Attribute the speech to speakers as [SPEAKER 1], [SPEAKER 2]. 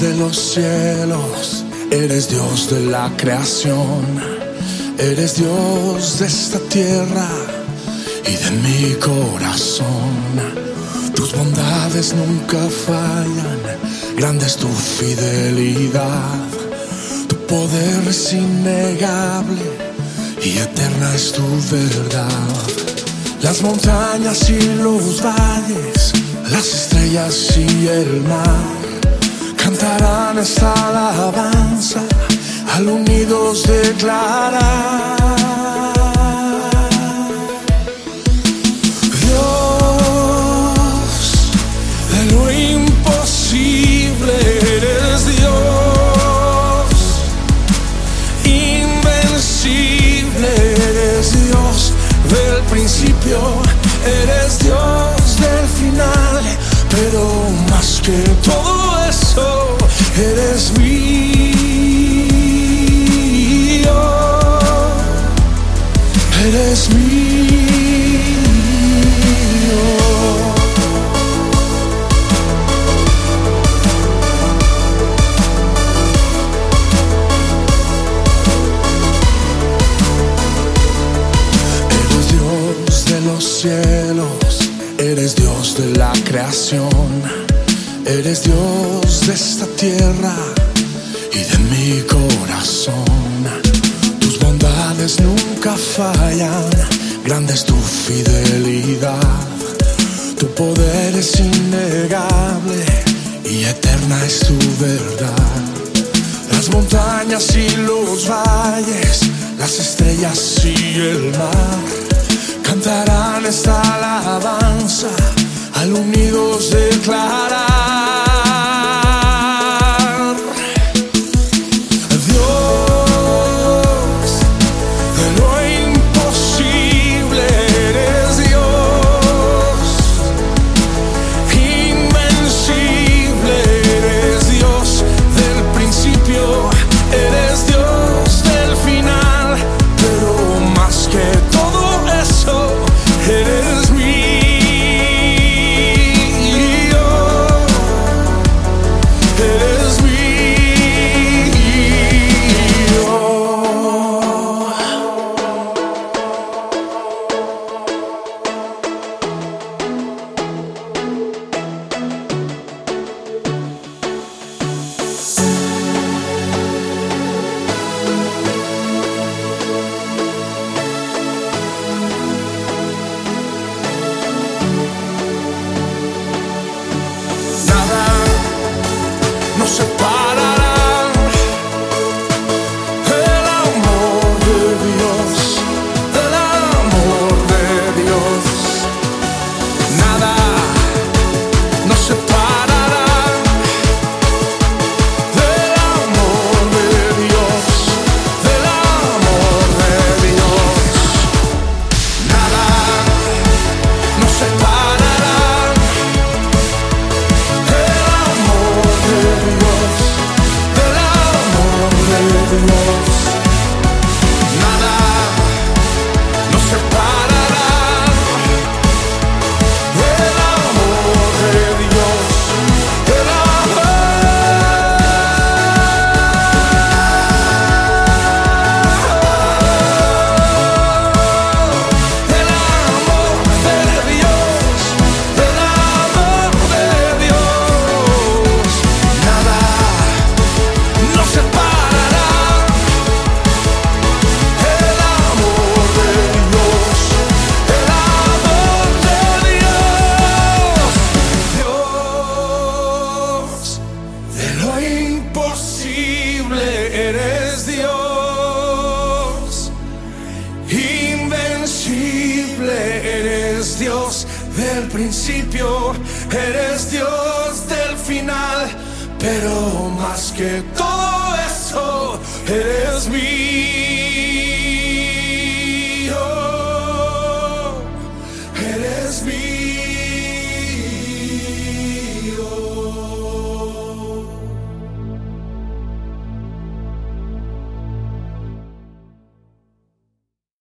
[SPEAKER 1] de los cielos, eres Dios de la creación, eres Dios de esta tierra y de mi corazón. Tus bondades nunca fallan, grande es tu fidelidad, tu poder es innegable y eterna es tu verdad. Las montañas y los valles, las estrellas y el mar alabanza al unidos declarar. Dios de lo imposible eres Dios, invencible eres Dios del principio, eres Dios del final, pero más que todo eres mío, eres mío. Eres Dios de los cielos, eres Dios de la creación, eres Dios de esta tierra y de mi corazón. Tus bondades nunca fallan, grande es tu fidelidad, tu poder es innegable y eterna es tu verdad. Las montañas y los valles, las estrellas y el mar cantarán esta alabanza al declarar. Dios separa. Invencible eres Dios del principio, eres Dios del final, pero más que todo eso, eres mío,